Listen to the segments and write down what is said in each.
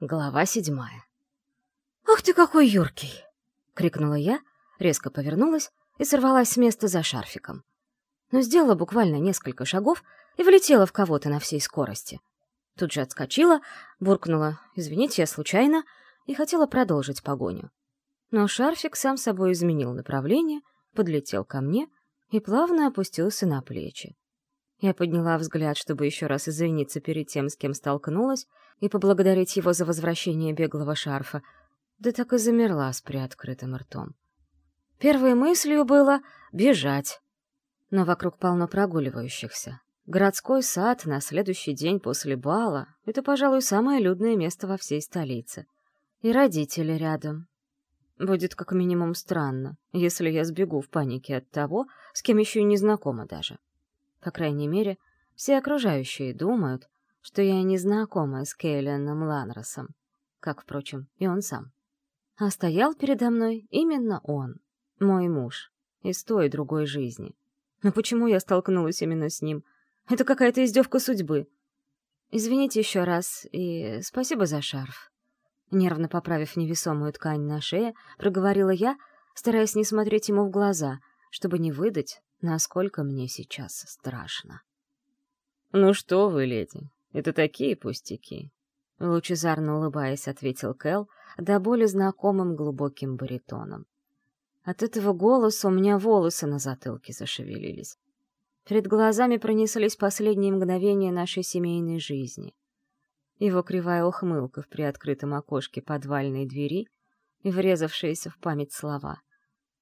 Глава седьмая. «Ах ты какой юркий!» — крикнула я, резко повернулась и сорвалась с места за шарфиком. Но сделала буквально несколько шагов и влетела в кого-то на всей скорости. Тут же отскочила, буркнула «Извините, я случайно» и хотела продолжить погоню. Но шарфик сам собой изменил направление, подлетел ко мне и плавно опустился на плечи. Я подняла взгляд, чтобы еще раз извиниться перед тем, с кем столкнулась, и поблагодарить его за возвращение беглого шарфа, да так и замерла с приоткрытым ртом. Первой мыслью было бежать. Но вокруг полно прогуливающихся. Городской сад на следующий день после бала — это, пожалуй, самое людное место во всей столице. И родители рядом. Будет как минимум странно, если я сбегу в панике от того, с кем еще и не знакома даже. По крайней мере, все окружающие думают, что я не знакома с Кейленом Ланросом, как, впрочем, и он сам. А стоял передо мной именно он, мой муж, из той другой жизни. Но почему я столкнулась именно с ним? Это какая-то издевка судьбы. Извините еще раз и спасибо за шарф. Нервно поправив невесомую ткань на шее, проговорила я, стараясь не смотреть ему в глаза, чтобы не выдать, насколько мне сейчас страшно. «Ну что вы, леди, это такие пустяки!» Лучезарно улыбаясь, ответил Кэл, до боли знакомым глубоким баритоном. От этого голоса у меня волосы на затылке зашевелились. Перед глазами пронеслись последние мгновения нашей семейной жизни. Его кривая ухмылка в приоткрытом окошке подвальной двери и врезавшиеся в память слова.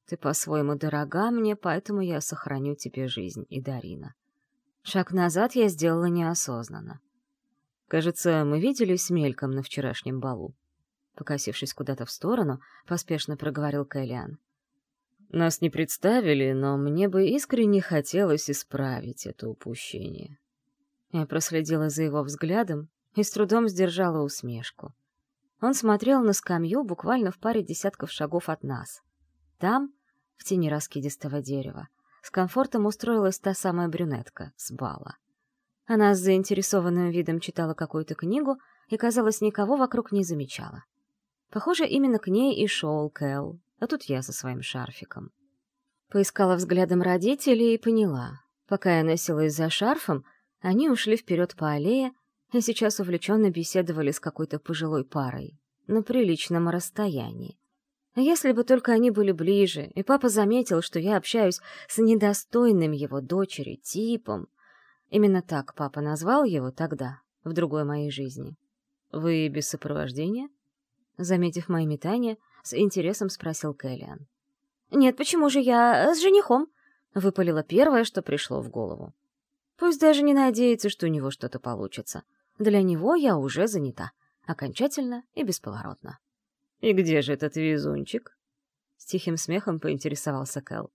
Ты по-своему дорога мне, поэтому я сохраню тебе жизнь, и Дарина. Шаг назад я сделала неосознанно. Кажется, мы виделись мельком на вчерашнем балу. Покосившись куда-то в сторону, поспешно проговорил Кэллиан. Нас не представили, но мне бы искренне хотелось исправить это упущение. Я проследила за его взглядом и с трудом сдержала усмешку. Он смотрел на скамью буквально в паре десятков шагов от нас — там, в тени раскидистого дерева, с комфортом устроилась та самая брюнетка с бала. Она с заинтересованным видом читала какую-то книгу и, казалось, никого вокруг не замечала. Похоже, именно к ней и шел Кэл, а тут я со своим шарфиком. Поискала взглядом родителей и поняла. Пока я носилась за шарфом, они ушли вперед по аллее и сейчас увлеченно беседовали с какой-то пожилой парой на приличном расстоянии. Если бы только они были ближе, и папа заметил, что я общаюсь с недостойным его дочери типом. Именно так папа назвал его тогда, в другой моей жизни. «Вы без сопровождения?» Заметив мои метания, с интересом спросил Кэллиан. «Нет, почему же я с женихом?» — выпалило первое, что пришло в голову. Пусть даже не надеется, что у него что-то получится. Для него я уже занята. Окончательно и бесповоротно. «И где же этот везунчик?» С тихим смехом поинтересовался Кэл.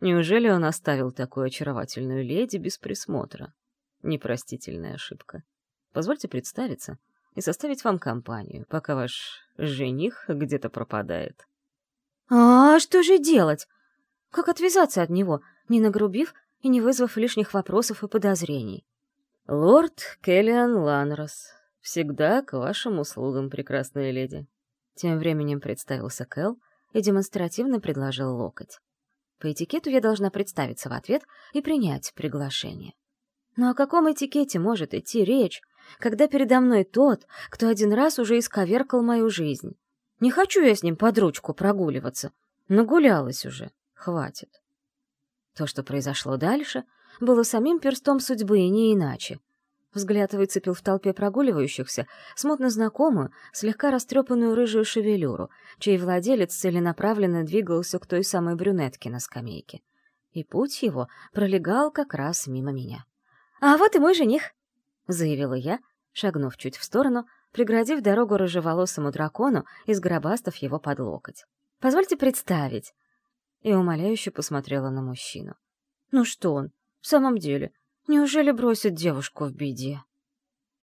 Неужели он оставил такую очаровательную леди без присмотра? Непростительная ошибка. Позвольте представиться и составить вам компанию, пока ваш жених где-то пропадает. «А что же делать? Как отвязаться от него, не нагрубив и не вызвав лишних вопросов и подозрений?» «Лорд Келлиан Ланрос, всегда к вашим услугам, прекрасная леди. Тем временем представился Кэл и демонстративно предложил локоть. По этикету я должна представиться в ответ и принять приглашение. Но о каком этикете может идти речь, когда передо мной тот, кто один раз уже исковеркал мою жизнь? Не хочу я с ним под ручку прогуливаться. Нагулялась уже. Хватит. То, что произошло дальше, было самим перстом судьбы и не иначе — Взгляд выцепил в толпе прогуливающихся смутно знакомую, слегка растрепанную рыжую шевелюру, чей владелец целенаправленно двигался к той самой брюнетке на скамейке. И путь его пролегал как раз мимо меня. «А вот и мой жених!» — заявила я, шагнув чуть в сторону, преградив дорогу рыжеволосому дракону и сгробастав его под локоть. «Позвольте представить!» И умоляюще посмотрела на мужчину. «Ну что он? В самом деле, Неужели бросит девушку в беде?